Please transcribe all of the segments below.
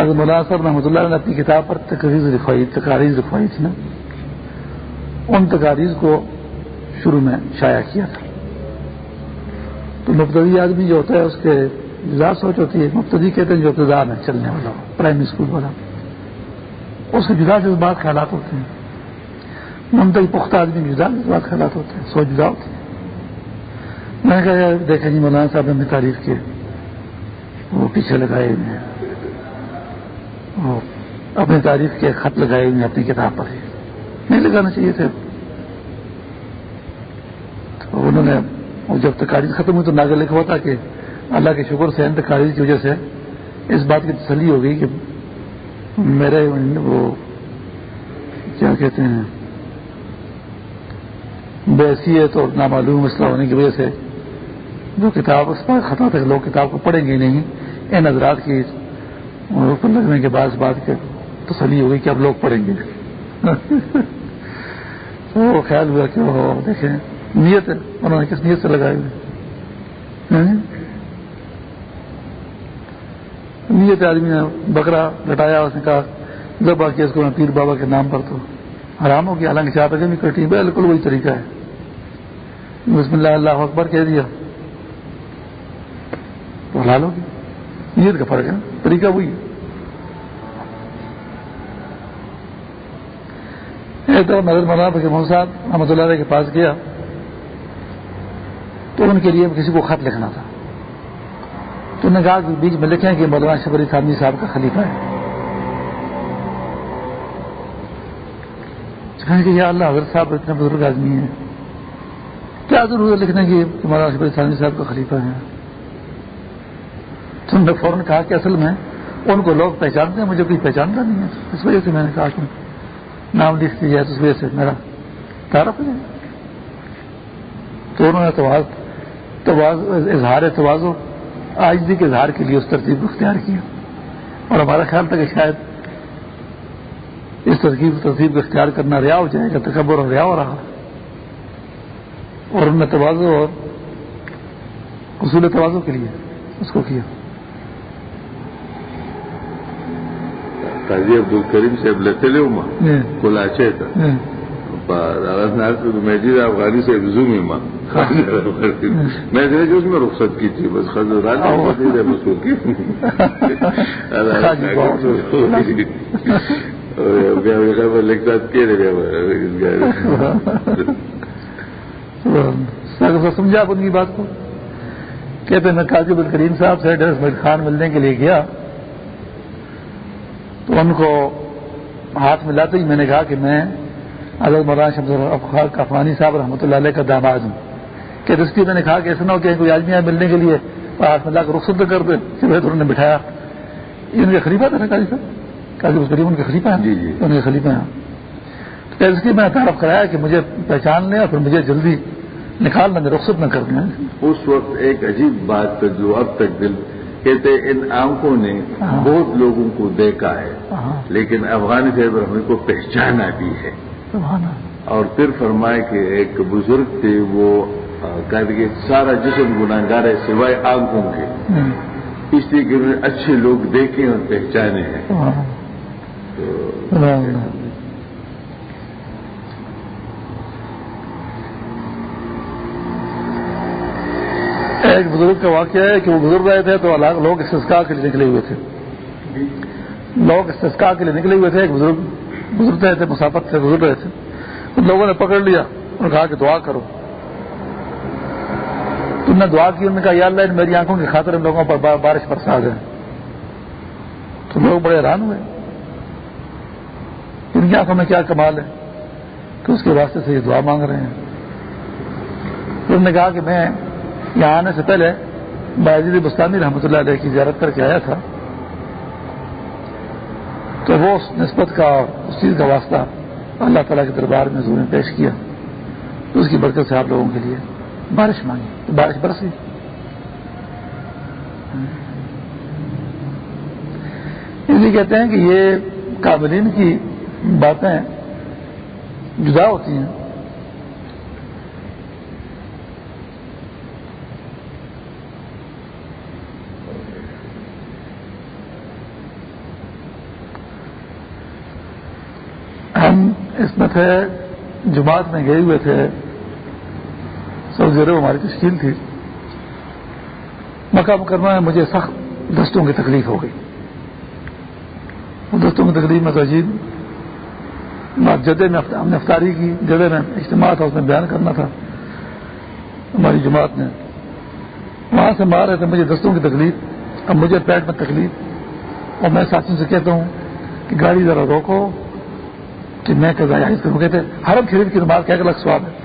اگر مولانا صاحب رحمۃ اللہ نے اپنی کتاب پر تقریر لکھوائی تقاریر لکھوائی تھی نا۔ ان تقاریر کو شروع میں شائع کیا تھا۔ تو مبتدی آدمی جو ہوتا ہے، اس کے جدا سوچ ہوتی ہے، مبتدی کہتے ہیں جو ابتدا میں چلنے والا، پرائمری اسکول والا۔ اس کے جدا جذبات خیالات ہوتے ہیں۔ منتقل پختہ آدمی جدا جذبات خیالات ہوتے ہیں سوچ جدا ہوتی ہے میں نے کہا دیکھیں جی مولانا صاحب نے تعریف کے وہ پیچھے لگائے ہوئے ہیں۔ اپنی تعریف کے خط لگائے ہوئے اپنی کتاب پر۔ نہیں لگانا چاہیے تھے۔ تو انہوں نے جب تقاریر ختم ہوئی تو ناگر لکھا ہوا تھا کہ اللہ کے شکر سے تقاریر کی وجہ سے اس بات کی تسلی ہو گئی کہ میرے وہ کیا کہتے ہیں بحثیت اور نامعلوم مسئلہ ہونے کی وجہ سے جو کتاب اس پر خطا تک لوگ کتاب کو پڑھیں گے نہیں۔ ان حضرات کی پر لگنے کے بعد بات کے تسلی ہو گئی کہ اب لوگ پڑھیں گے۔ وہ خیال ہوا کہ وہ دیکھیں، نیت ہے، انہوں نے کس نیت سے لگائے ہوئے ہاں جی؟ نیت آدمی نے بکرا لٹایا، اس نے کہا، جب آ کے اس کو میں پیر بابا کے نام پر تو حرام ہو گیا۔ حالانکہ چار بجے بھی کٹی بالکل وہی طریقہ ہے۔ بسم اللہ اللہ اکبر کہہ دیا۔ تو حلال ہوگی نیت کا فرق ہے طریقہ وہی ہے۔ نظر مولانا کہ محمد صاحب رحمۃ اللہ علیہ کے پاس گیا تو ان کے لیے کسی کو خط لکھنا تھا۔ تو انہوں نے کہا کہ بیچ میں لکھیں کہ مولانا شبری خانوی صاحب کا خلیفہ ہے۔ کہ یا اللہ، حضرت صاحب اتنے بزرگ آدمی ہیں۔ کیا ضرورت لکھنے کی کہ مولانا شبری خانوی صاحب کا خلیفہ ہے؟ تو انہوں نے فوراً کہا کہ اصل میں ان کو لوگ پہچانتے ہیں، مجھے کوئی پہچانتا نہیں ہے۔ اس وجہ سے میں نے کہا کہ نام لکھ دیا تو اس وجہ سے میرا تعارف ہو جائے تو انہوں نے اظہار توازو آج بھی کے اظہار کے لیے اس ترتیب کو اختیار کیا۔ اور ہمارا خیال تھا کہ شاید اس ترکیب ترتیب کو اختیار کرنا ریا ہو جائے گا، تکبر اور ریا ہو رہا۔ اور انہوں نے توازو اور اصول توازو کے لیے اس کو کیا۔ قاضي عبد الكريم صاحب لتلو ما کلا چیتا مجید افغانی سے زومی ما میں نے جو اس میں رخصت کی تھی بس خزران لکھتا سمجھا آپ ان کی بات کو؟ کہتے میں قاضی عبد الکریم صاحب سے ڈریس خان ملنے کے لیے گیا. تو ان کو ہاتھ ملاتے ہی میں نے کہا کہ میں حضرت مولانا شمس افغانی صاحب رحمۃ اللہ علیہ کا داماد ہوں۔ کہ رستی میں نے کہا کہ ایسا نہ ہو کہ کوئی آدمی ملنے کے لیے ہاتھ ملا کر رخصت کر دے۔ انہوں نے بٹھایا۔ ان کے خلیفہ تھا نا قاضی صاحب؟ قاضی قریب ان کے خلیفہ ہیں؟ جی جی۔ ان کے خلیفہ ہیں۔ تو اس لیے میں نے تعارف کرایا کہ مجھے پہچان لیں اور پھر مجھے جلدی نکالنا میں رخصت نہ کر دیں۔ اس وقت ایک عجیب بات جو اب تک دل کہتے ان آنکھوں نے بہت لوگوں کو دیکھا ہے لیکن افغان صاحب رحمی کو پہچانا بھی ہے۔ اور پھر فرمائے کہ ایک بزرگ تھے وہ کہ سارا جسم گناگار ہے سوائے آنکھوں کے۔ اس لیے کہ انہوں نے اچھے لوگ دیکھے اور پہچانے ہیں۔ ایک بزرگ کا واقعہ ہے کہ وہ گزر رہے تھے تو لوگ استسکا کے لیے نکلے ہوئے تھے۔ لوگ استسکا کے لیے نکلے ہوئے تھے، ایک بزرگ بزرگ رہے تھے، مسافت سے گزر رہے تھے۔ لوگوں نے پکڑ لیا اور کہا کہ دعا کرو۔ تم نے دعا کی، انہوں نے کہا، یا اللہ میری آنکھوں کی خاطر ان لوگوں پر بارش برسا گئے تو لوگ بڑے حیران ہوئے۔ ان کی آنکھوں میں کیا کمال ہے کہ اس کے واسطے سے یہ دعا مانگ رہے ہیں۔ انہوں نے کہا کہ میں یہاں آنے سے پہلے باجد بستانی رحمۃ اللہ علیہ کی زیارت کر کے آیا تھا۔ تو وہ اس نسبت کا اس چیز کا واسطہ اللہ تعالیٰ کے دربار میں زور پیش کیا۔ تو اس کی برکت سے آپ لوگوں کے لیے بارش مانگی۔ تو بارش برسی اس لیے کہتے ہیں کہ یہ قابلین کی باتیں جدا ہوتی ہیں اس میں تھے، جماعت میں گئے ہوئے تھے۔ سعودی عرب ہماری تشکیل تھی۔ مکہ مکرمہ میں مجھے سخت دستوں کی تکلیف ہو گئی۔ دستوں کی تکلیف میں تو عجیب جدے میں ہم نے افطاری کی جدے میں اجتماع تھا، اس میں بیان کرنا تھا۔ ہماری جماعت نے وہاں سے مار رہے تھے مجھے دستوں کی تکلیف، اب مجھے پیٹ میں تکلیف۔ اور میں ساتھیوں سے کہتا ہوں کہ گاڑی ذرا روکو۔ کہ میں کہتے حرم شریف کی نماز کا ایک الگ سواب ہے۔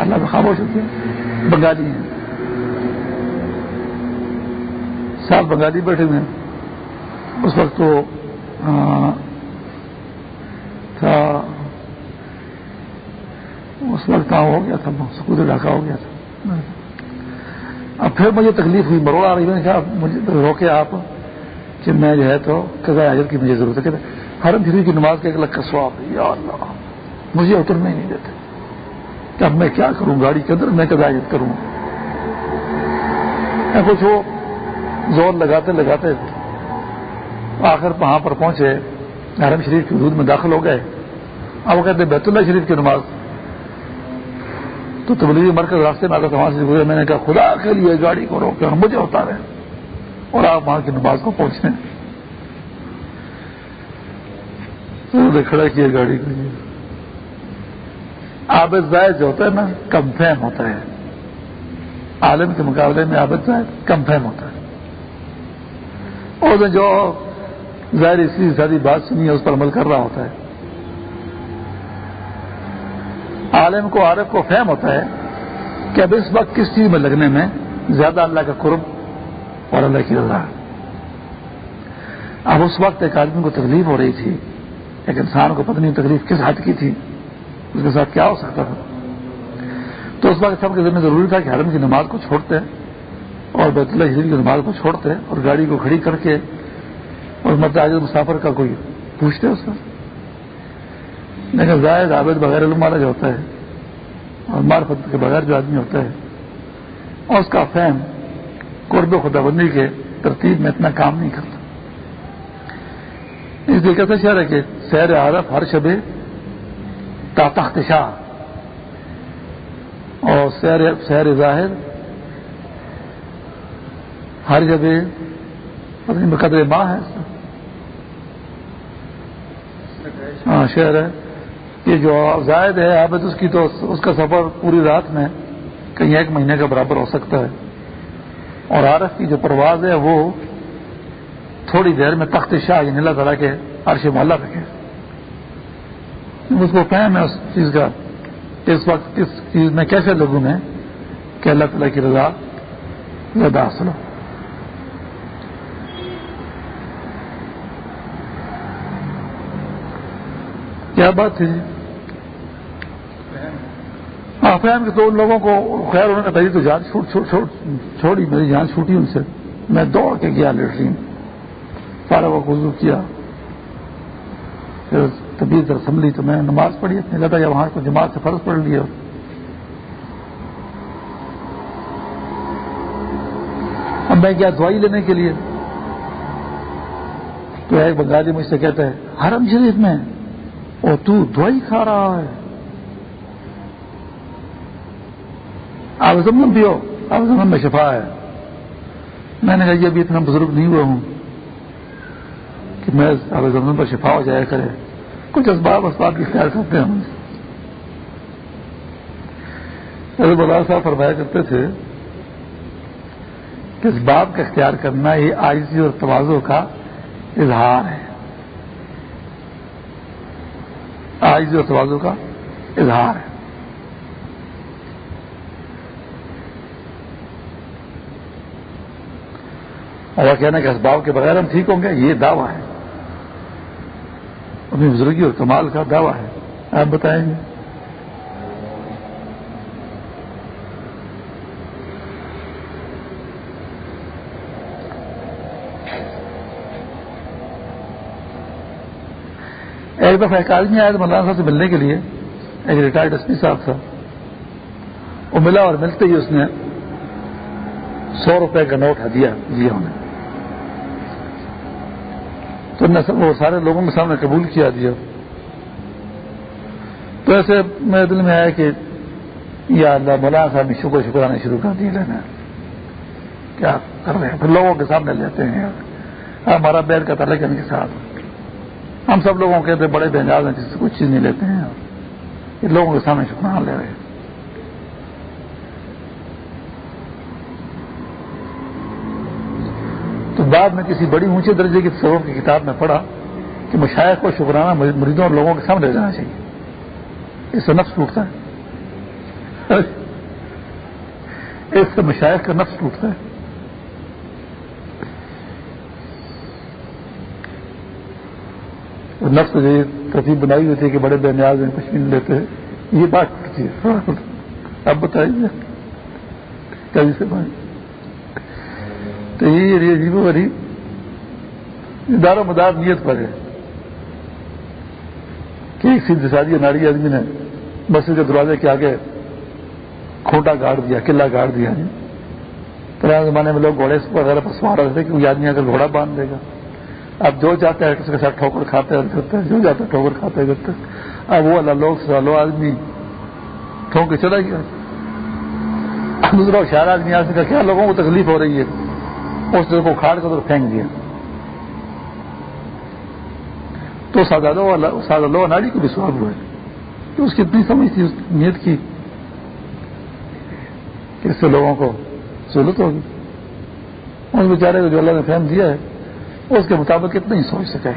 اللہ میں خاموش ہوتی ہیں۔ بنگالی ہیں۔ سات بنگالی بیٹھے ہوئے ہیں۔ اس وقت تو تھا، اس وقت ہو گیا تھا سکول علاقہ ہو گیا تھا۔ اب پھر مجھے تکلیف ہوئی، مروڑ آ رہی ہے۔ مجھے روکے آپ کہ میں جو ہے تو قضاء حاضر کی مجھے ضرورت ہے۔ حرم شریف کی نماز کا ایک الگ کا سواب ہے۔ یا اللہ، مجھے اترنے نہیں دیتے۔ کہ اب میں کیا کروں؟ گاڑی کے اندر میں قضاء حاجت کروں؟ میں کچھ وہ زور لگاتے لگاتے آخر وہاں پر پہنچے حرم شریف کی حدود میں داخل ہو گئے۔ اب وہ کہتے بیت اللہ شریف کی نماز۔ تو تبلیغی مرکز راستے میں آ کر وہاں سے گزرے۔ میں نے کہا، خدا کے لیے گاڑی کو روک کر مجھے اتارے۔ اور آپ وہاں کی نماز کو پہنچے تو کھڑا کیا گاڑی کے لیے۔ زائد جو ہوتا ہے نا کم فہم ہوتا ہے۔ عالم کے مقابلے میں عابد زائد کم فہم ہوتا ہے۔ اور جو ظاہر اسی ساری بات سنی ہے، اس پر عمل کر رہا ہوتا ہے۔ عالم کو، عارف کو فہم ہوتا ہے کہ اب اس وقت کس چیز میں لگنے میں زیادہ اللہ کا قرب اور اللہ کی رضا۔ اب اس وقت ایک آدمی کو تکلیف ہو رہی تھی۔ ایک انسان کو پتنی تکلیف کس حد کی تھی، اس کے ساتھ کیا ہو سکتا تھا۔ تو اس وقت سب کے ذمہ ضروری تھا کہ حرم کی نماز کو چھوڑتے اور بیت اللہ شریف کی نماز کو چھوڑتے اور گاڑی کو کھڑی کر کے اور مداج مسافر کا کوئی پوچھتے اس کا۔ لیکن زائد عابد بغیر علم والا جو ہوتا ہے اور معرفت کے بغیر جو آدمی ہوتا ہے، اور اس کا فہم قرب خدا بندی کے ترتیب میں اتنا کام نہیں کرتا۔ اس لیے کیسا شہر ہے کہ سیر عارف ہر شبے تا تخت شاہ اور سیر سیر ظاہر ہر جگہ قدر ماں ہے۔ ہاں شہر ہے۔ یہ جو زائد ہے عابد، اس کی تو، اس کا سفر پوری رات میں کہیں ایک مہینے کا برابر ہو سکتا ہے۔ اور عارف کی جو پرواز ہے، وہ تھوڑی دیر میں تخت شاہ یعنی اللہ تعالیٰ کے عرش محلہ رکھے اس کو فہم ہے اس چیز کا اس وقت کس چیز میں کیسے لوگوں میں؟ کہ اللہ تعالیٰ کی رضا زیادہ حاصل ہو۔ کیا بات تھی؟ جی ہاں فہم کے تو ان لوگوں کو خیر، انہوں نے میری تو جان چھوڑی، میری جان چھوٹی ان سے۔ میں دوڑ کے گیا لیٹرین۔ سارا وہ وضو کیا۔ پھر طبیعت سنبھلی تو میں نماز پڑھی اپنے لگا یا وہاں کو جماعت سے فرض پڑھ لیا اب میں گیا دوائی لینے کے لیے؟ تو ایک بنگالی مجھ سے کہتا ہے، حرم شریف میں اور تو دوائی کھا رہا ہے۔ آپ زمن پیو آپ زمن میں شفا ہے۔ میں نے کہا، یہ ابھی اتنا بزرگ نہیں ہوا ہوں کہ میں آپ زمن پر شفا ہو جایا کرے۔ کچھ اسباب اسباب کی خیال کرتے ہیں بلال صاحب فرمایا کرتے تھے کہ اس بات کا اختیار کرنا یہ آئزی اور توازوں کا اظہار ہے۔ آئز اور توازوں کا اظہار ہے۔ اور کہنا کہ اسباب کے بغیر ہم ٹھیک ہوں گے، یہ دعویٰ ہے۔ اپنی بزرگی اور کمال کا دعویٰ ہے۔ آپ بتائیں گے۔ ایک دفعہ ایک آدمی آیا تو مولانا صاحب سے ملنے کے لیے، ایک ریٹائرڈ ایس پی صاحب تھا۔ وہ ملا اور ملتے ہی اس نے سو روپے کا نوٹ دیا دیا انہیں تو وہ سارے لوگوں کے سامنے قبول کیا دیا۔ تو ایسے میرے دل میں آیا کہ یا اللہ، مولانا صاحب نے شکر شکرانے شروع کر دیے لینا کیا کر رہے ہیں؟ پھر لوگوں کے سامنے لیتے ہیں۔ ہمارا بیل کا تعلق ان کے ساتھ۔ ہم سب لوگوں کہتے بڑے بےجاز ہیں جس سے کچھ چیز نہیں لیتے ہیں۔ لوگوں کے سامنے شکرانہ لے رہے ہیں تو بعد میں کسی بڑی اونچے درجے کی تصور کی کتاب میں پڑھا کہ مشاعر کو شکرانہ مریضوں اور لوگوں کے سامنے لے جانا چاہیے۔ اس سے نفس ٹوٹتا ہے۔ اس سے مشاعر کا نفس ٹوٹتا ہے۔ نفس جو ترتیب بنائی ہوتی ہے کہ بڑے بے نیاز میں کچھ نہیں لیتے یہ بات ٹوٹتی ہاں، اب بتائیے کبھی سے بھائی تو یہ عجیب و غریب دار و مدار نیت پر ہے۔ کہ ایک سیدھی سادی ناری آدمی نے مسجد کے دروازے کے آگے کھوٹا گاڑ دیا، قلعہ گاڑ دیا۔ پرانے زمانے میں لوگ گھوڑے وغیرہ پر سوار رہتے کہ کوئی آدمی اگر گھوڑا باندھ دے گا۔ اب جو جاتا ہے اس کے ساتھ ٹھوکر کھاتے ہیں کرتے ہیں جو جاتا ہے ٹھوکر کھاتے کرتے اب وہ اللہ لوگ سالو آدمی ٹھوک کے چلا گیا۔ دوسرا شہر آدمی آدمی کا کیا؟ لوگوں کو تکلیف ہو رہی ہے۔ اس کو کھاڑ کر پھینک دیا۔ تو سادہ لو ناڑی کو بھی سواب ہوا ہے تو اس کی اتنی سمجھ تھی، اس نیت کی کہ اس سے لوگوں کو سہولت ہوگی۔ اس بیچارے کو جو اللہ نے فہم دیا ہے، اس کے مطابق اتنا ہی سوچ سکے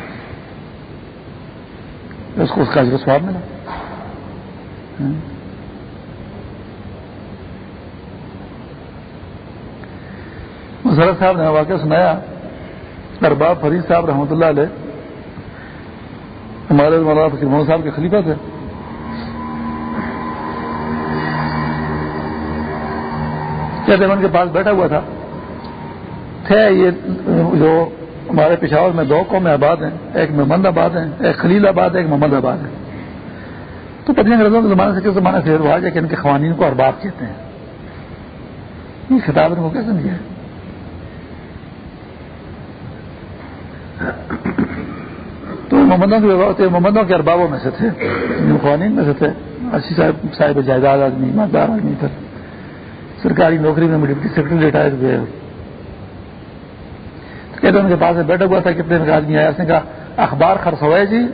اس کو اس کا سواب ملا۔ ہاں۔ مسرت صاحب نے واقعہ سنایا ارباب فرید صاحب رحمۃ اللہ علیہ، ہمارے مولانا فکر محمد صاحب کے خلیفہ تھے۔ کہتے ان کے پاس بیٹھا ہوا تھا۔ تھے یہ جو ہمارے پشاور میں دو قومیں آباد ہیں، ایک محمد آباد ہے ایک خلیل آباد ہے ایک محمد آباد ہے تو پتنی انگریزوں کے زمانے سے کس زمانے سے رواج ہے کہ ان کے قوانین کو ارباب کہتے ہیں۔ یہ خطاب ان کو کیسے دیا ہے تو محمدوں کے محمدوں کے اربابوں میں سے تھے قوانین میں سے تھے۔ اچھی صاحب صاحب جائیداد آدمی، ایماندار آدمی تھے سرکاری نوکری میں ڈپٹی سیکرٹری ریٹائر ہوئے۔ کہتے ان کے پاس بیٹھا ہوا تھا کتنے آدمی آیا، اس نے کہا، اخبار خرچ ہوا ہے جی۔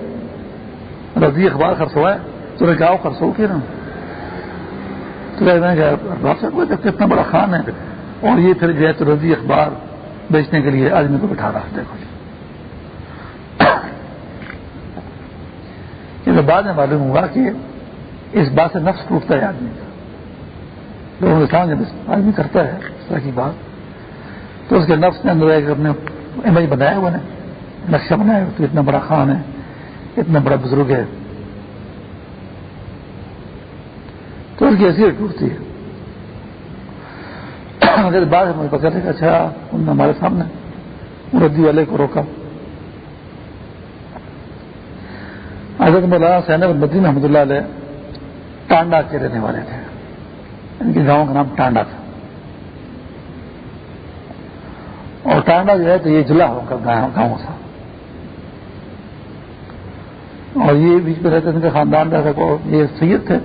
رضی اخبار خرچ ہوا ہے تو نے کہا خرچ ہو کے نا۔ تو کتنا بڑا خان ہے۔ اور یہ پھر جو ہے تو رضی اخبار بیچنے کے لیے آدمی کو بٹھا رہا دیکھو جی۔ جی بعد میں معلوم ہوا کہ اس بات سے نفس ٹوٹتا ہے آدمی کا۔ لوگوں کے جب آدمی کرتا ہے، اس طرح کی بات، تو اس کے نفس نے اندر ایک اپنے امیج بنایا ہوا نے نقشہ بنایا تو اتنا بڑا خان ہے، اتنا بڑا بزرگ ہے۔ تو اس کی حیثیت ٹوٹتی ہے۔ اگر بعد مجھے پتا چلے کہ اچھا انہوں نے ہمارے سامنے ردی والے کو روکا۔ حضرت مولانا سین مدین احمد اللہ علیہ ٹانڈا کے رہنے والے تھے۔ ان کے گاؤں کا نام ٹانڈا تھا۔ اور ٹانڈا جو ہے تو یہ جلا ہو کر گاؤں تھا۔ اور یہ بیچ میں رہتے ان کے خاندان رہتا یہ سید تھے۔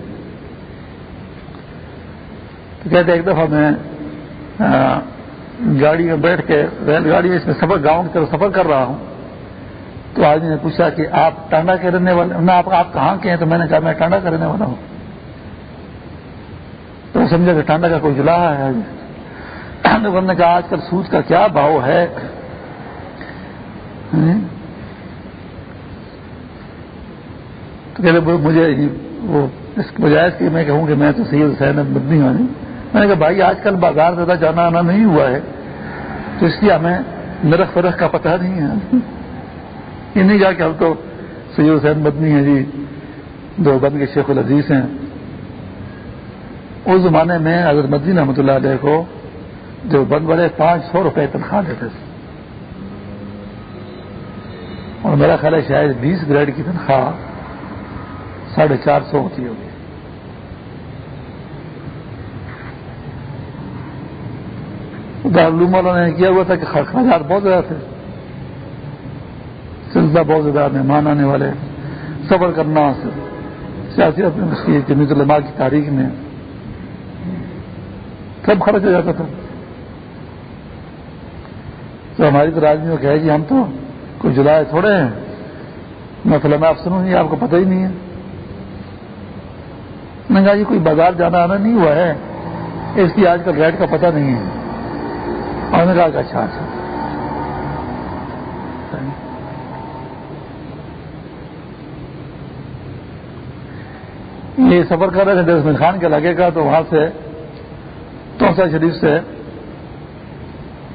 تو کہتے ایک دفعہ میں گاڑی میں بیٹھ کے ریل گاڑی میں اس میں سفر، گاؤں کی طرف سفر کر رہا ہوں۔ تو آدمی نے پوچھا کہ آپ ٹانڈا کے رہنے والے نہ، آپ آپ کہاں کے ہیں؟ تو میں نے کہا، میں ٹانڈا کا رہنے والا ہوں۔ تو سمجھا کہ ٹانڈا کا کوئی جلا ہے؟ نے کہا، آج کل سود کا کیا بھاؤ ہے؟ تو کہتے مجھے وہ اس بجائے کہ میں کہوں کہ میں تو سید حسین بدنی ہوں۔ میں نے کہا، بھائی، آج کل بازار زیادہ جانا آنا نہیں ہوا ہے۔ تو اس لیے ہمیں نرخ فرخ کا پتہ نہیں ہے۔ یہ نہیں کہا کہ ہم تو سید حسین مدنی ہیں جی دو بند کے شیخ العزیز ہیں۔ اس زمانے میں حضرت مدین رحمۃ اللہ علیہ کو جو بند والے پانچ سو روپے تنخواہ دیتے تھے۔ اور میرا خیال ہے شاید بیس گریڈ کی تنخواہ ساڑھے چار سو ہوتی ہوگی۔ دارالعلوم والوں نے کیا ہوا تھا کہ خراجات بہت زیادہ تھے۔ سلسلہ بہت زیادہ مہمان آنے والے صبر کرنا سیاسی جمیت الما کی تاریخ میں۔ سب خرچ ہو جاتا تھا۔ تو ہماری تو آدمی کو کہے گی ہم تو کوئی جلائے تھوڑے ہیں۔ میں فلم آپ سنوں نہیں، آپ کو پتہ ہی نہیں ہے۔ میں کہا جی کوئی بازار جانا آنا نہیں ہوا ہے۔ اس کی آج کل ریٹ کا پتہ نہیں ہے۔ اور نے کہا کہ اچھا اچھا۔ یہ سفر کر رہے تھے دسمل خان کے علاقے کا، تو وہاں سے توسا شریف سے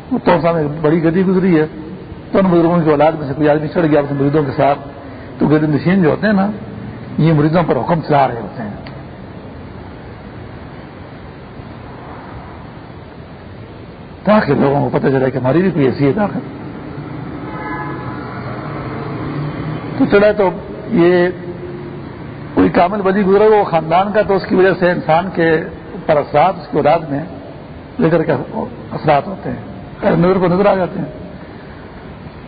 توسا میں بڑی گدی گزری ہے۔ تو ان بزرگوں کی اولاد میں سے کوئی آدمی چڑھ گیا اپنے مریضوں کے ساتھ، تو گدی نشین جو ہوتے ہیں نا، یہ مریضوں پر حکم چلا رہے ہوتے ہیں۔ تاکہ لوگوں کو پتہ چلے کہ ہماری بھی کوئی ایسی ہے طاقت تو چڑھا تو یہ کوئی کامل ولی گزرا وہ خاندان کا تو اس کی وجہ سے انسان کے پر اثرات اس کی اولاد میں لے کر کے اثرات ہوتے ہیں۔ نظر کو نظر آ جاتے ہیں۔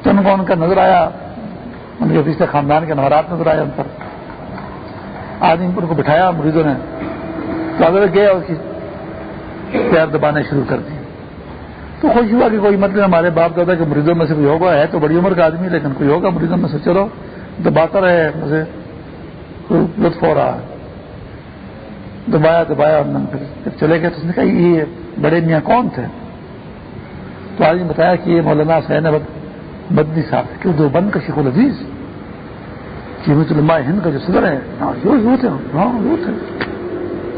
تو ان کو ان کا نظر آیا، ان کے پیچھے خاندان کے نوارات نظر آئے ان پر۔ آدمی ان کو بٹھایا مریضوں نے۔ تو اگر گئے کی پیار دبانے شروع کر دی۔ تو خوش ہوا کہ کوئی مطلب ہمارے باپ دادا کے مریضوں میں سے کوئی ہوگا، ہے تو بڑی عمر کا آدمی لیکن کوئی ہوگا مریضوں میں سے۔ چلو، دباتا رہے، مجھے لطف ہو رہا ہے۔ دبایا دبایا پھر جب چلے گئے تو اس نے کہا، یہ بڑے میاں کون تھے؟ تو آج نے بتایا کہ یہ مولانا سین بدنی صاحب تھے۔ کہ دو بند کا شیخ العزیز قیمت جی، علماء ہند کا جو صدر ہے ہاں وہ تھے ہاں وہ تھے۔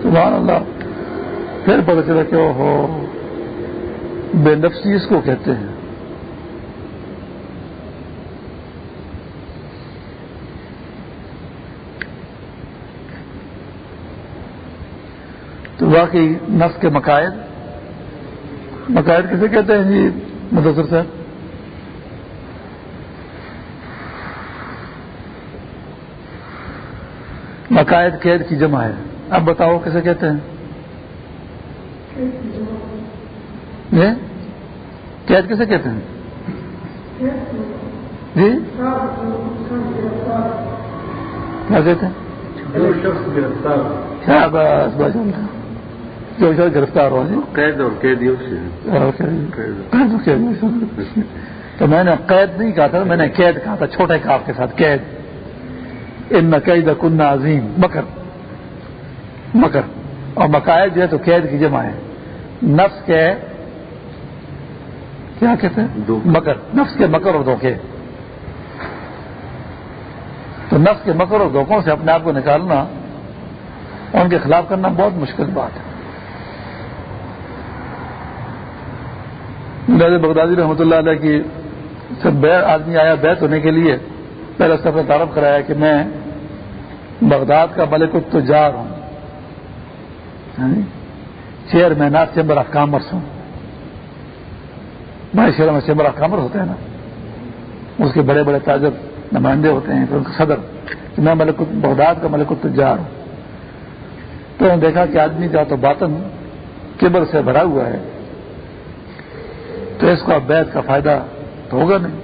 سبحان اللہ۔ پھر پتہ چلا کہ ہو بے نفسی اس کو کہتے ہیں۔ تو واقعی نفس کے مقاعد مقاعد کسے کہتے ہیں جی؟ مدثر صاحب. مقاعد قید کی جمع ہے. اب بتاؤ کیسے کہتے ہیں؟ قید کیسے کہتے ہیں؟ جی؟ کیا کہتے ہیں؟ جو گرفتار ہو جی؟ اور تو میں نے قید نہیں کہا تھا میں نے قید کہا تھا چھوٹے کاف کے ساتھ قید۔ ان قید کن عظیم۔ مکر۔ مکر۔ اور مقاعد جو ہے تو قید کی جمع ہے۔ نفس کے کیا کہتے ہیں؟ مکر۔ نفس کے مکر اور دھوکے۔ تو نفس کے مکر اور دھوکوں سے اپنے آپ کو نکالنا ان کے خلاف کرنا بہت مشکل بات ہے۔ بغدادی رحمۃ اللہ علیہ کی سب آدمی آیا بیت ہونے کے لیے، پہلے سب نے تعارف کرایا کہ میں بغداد کا ملک التجار ہوں۔ یعنی chairman of chamber of commerce ہوں۔ بڑے شہروں میں چیمبر آف کامرس ہوتے ہیں نا۔ اس کے بڑے بڑے تاجر نمائندے ہوتے ہیں، پھر ان کا صدر کہ میں ملک بغداد کا ملک التجار ہوں۔ تو انہوں نے دیکھا کہ آدمی کا تو باطن کیبر سے بھرا ہوا ہے۔ تو اس کو اب بیت کا فائدہ تو ہوگا نہیں۔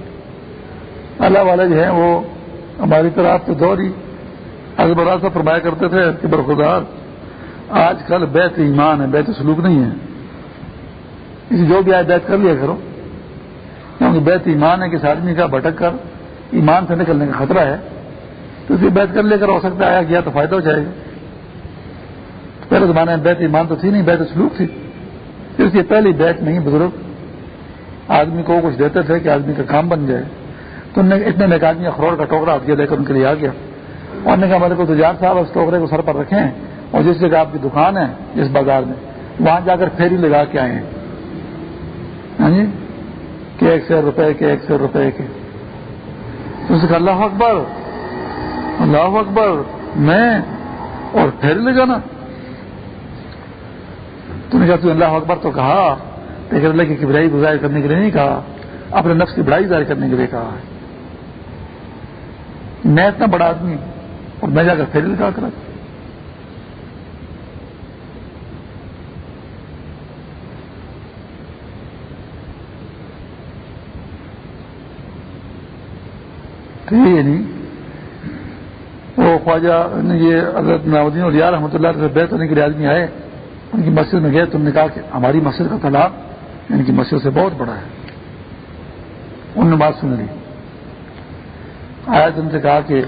اللہ والے جو ہیں وہ ہماری طرح تو دور ہی اکبر سے فرمایا کرتے تھے کہ برخدار آج کل بیت ایمان ہے بیت سلوک نہیں ہے۔ اسی جو بھی آئے بیت کر لیا کرو۔ کیونکہ بیت ایمان ہے کہ اس آدمی کا بھٹک کر ایمان سے نکلنے کا خطرہ ہے۔ تو اسے بیت کر لے کر ہو سکتا ہے آیا گیا تو فائدہ ہو جائے گا۔ پہلے زمانے میں بیت ایمان تو تھی نہیں بیت سلوک تھی۔ اس لیے پہلی بیت نہیں، بزرگ۔ آدمی کو کچھ دیتے تھے کہ آدمی کا کام بن جائے۔ تو اتنے میں ایک آدمی اخروڑ کا ٹوکرا دیا لے کر ان کے لیے آ گیا۔ اور نے کہا میرے کو تجار صاحب، اس ٹوکرے کو سر پر رکھیں۔ اور جس جگہ آپ کی دکان ہے، جس بازار میں، وہاں جا کر پھیری لگا کے آئے ہیں۔ ہاں جی؟ کہ ایک سو روپے کے، ایک سو روپے کے۔ اس کہا، اللہ اکبر اللہ اکبر، میں اور پھیری لگانا۔ تو نے کہا، تو اللہ اکبر تو کہا لیکن اللہ کی بڑائی گزار کرنے کے لیے نہیں کہا، اپنے نفس کی بڑائی ظاہر کرنے کے لیے کہا میں اتنا بڑا آدمی اور میں جا کر پھر لگا کر نہیں وہ خواجہ یہ حضرت ناودین اور یار رحمۃ اللہ سے بیت ہونے کے لیے آدمی آئے، ان کی مسجد میں گئے، تم نے کہا کہ ہماری مسجد کا تالاب یعنی ان کی مسجد سے بہت بڑا ہے۔ ان نے بات سن لی۔ آیا تم سے کہا کہ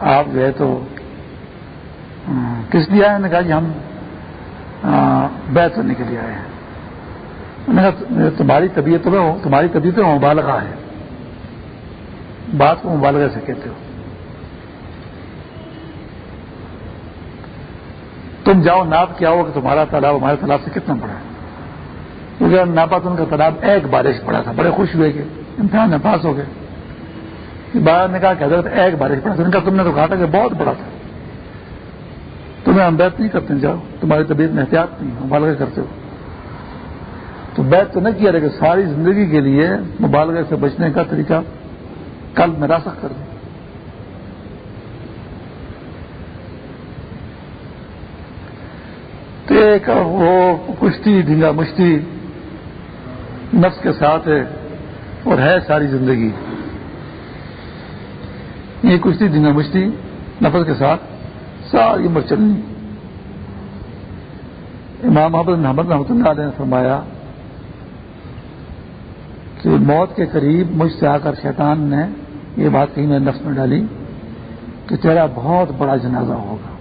آپ گئے تو کس لیے آئے؟ نے کہا کہ ہم بیت ہونے کے لیے آئے ہیں۔ تمہاری طبیعت میں تمہاری طبیعت میں مبالغہ ہے۔ بات کو مبالغہ سے کہتے ہو۔ تم جاؤ ناپ کیا ہو کہ تمہارا تالاب ہمارے تالاب سے کتنا بڑا ہے؟ کیونکہ ناپا تو ان کا تالاب ایک بارش پڑا تھا، بڑے خوش ہوئے کہ امتحان میں پاس ہو گئے۔ بار نے کہا کہ حضرت ایک بارش پڑا تھا، ان کا تم نے تو کہا تھا کہ بہت بڑا تھا۔ تمہیں ہم بیت نہیں کرتے، جاؤ، تمہاری طبیعت میں احتیاط نہیں مبالغہ کرتے ہو۔ تو بیت تو نہ کیا، لیکن ساری زندگی کے لیے مبالغے سے بچنے کا طریقہ کل میں راسک کر دوں۔ تو ایک وہ کشتی ڈھنگا مشتی نفس کے ساتھ ہے اور ہے ساری زندگی۔ یہ کشتی ڈھنگا مشتی نفس کے ساتھ ساری عمر چلنی۔ امام محمد محمد رحمۃ اللہ علیہ نے فرمایا کہ موت کے قریب مجھ سے آ کر شیطان نے یہ بات کہیں میں نفس میں ڈالی کہ تیرا بہت بڑا جنازہ ہوگا۔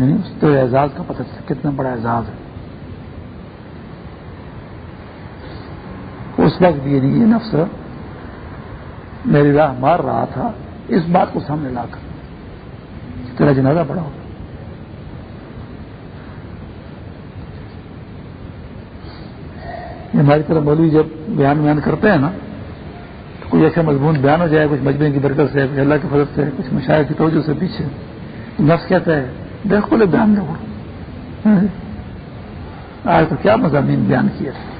یعنی تو اعزاز کا پتہ کتنا بڑا اعزاز ہے۔ اس وقت بھی یعنی یہ نفس میری راہ مار رہا تھا، اس بات کو سامنے لا کر۔ تیرا جنازہ بڑا ہوگا۔ ہماری طرف مولوی جب بیان بیان کرتے ہیں نا، تو کوئی ایسا مضمون بیان ہو جائے، کچھ مجموعے کی برکت سے، کچھ اللہ کی فضل سے، کچھ مشاعر کی توجہ سے پیچھے۔ نفس کہتا ہے، دیکھو لے بیان دو آج تو کیا مضامین بیان کیا تو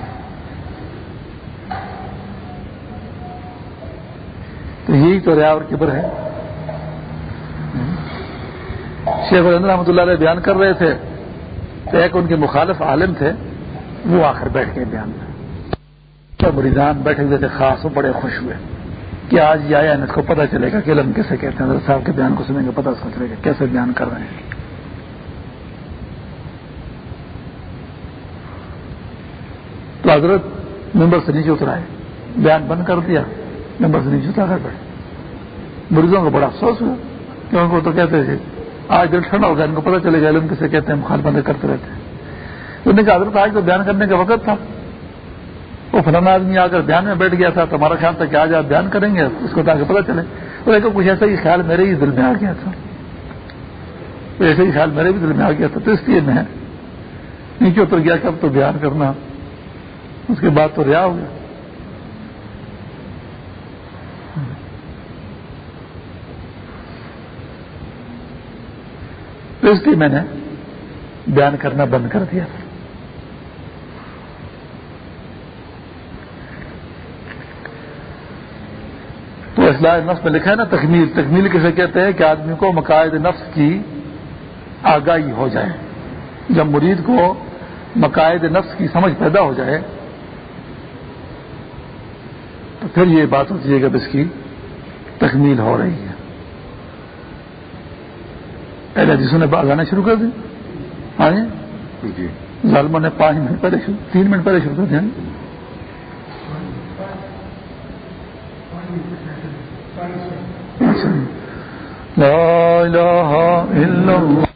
تو ریا اور کبر ہے۔ شیخ الحمد رحمۃ اللہ علیہ بیان کر رہے تھے تو ایک ان کے مخالف عالم تھے، وہ آ کر بیٹھ گئے بیان میں مریضان بیٹھے ہوئے تھے، خاص وہ بڑے خوش ہوئے۔ کہ آج یہ آیا اس کو پتا چلے گا کہ علم کیسے کہتے ہیں؟ صاحب کے بیان کو سنیں گے پتا چلے گا کیسے بیان کر رہے ہیں۔ تو حضرت ممبر سے نیچے اترائے، بیان بند کر دیا، ممبر سے نیچے اترا کر بیٹھے۔ مریضوں کو بڑا افسوس ہوا کہ ان کو تو کہتے تھے آج دل ٹھنڈا ہو گیا، ان کو پتا چلے گا علم کیسے کہتے ہیں مخال بندے کرتے رہتے ہیں۔ نے کہا، حضرت آج تو بیان کرنے کا وقت تھا۔ وہ فلانا آدمی آ کر بیان میں بیٹھ گیا تھا تو ہمارا خیال تھا کہ آج آپ بیان کریں گے، اس کو تاکہ پتہ چلے۔ تو ایک کچھ ایسا ہی خیال میرے ہی دل میں آ گیا تھا۔ ایسا ہی خیال میرے بھی دل میں آ گیا تھا۔ تو اس لیے میں نیچے اتر گیا کب تو بیان کرنا اس کے بعد تو ریا ہو گیا۔ تو اس لیے میں نے بیان کرنا بند کر دیا تو اصلاح نفس میں لکھا ہے نا تکمیل۔ تکمیل کسے کہتے ہیں کہ آدمی کو مقاعد نفس کی آگاہی ہو جائے۔ جب مرید کو مقاعد نفس کی سمجھ پیدا ہو جائے، تو پھر یہ بات ہوتی ہے کہ اس کی تکمیل ہو رہی ہے۔ پہلے جسوں نے باغ آنا شروع کر دی ہاں جی؟ ظالموں نے پانچ منٹ پہلے تین منٹ پہلے شروع کر دیا۔ لا الہ الا اللہ۔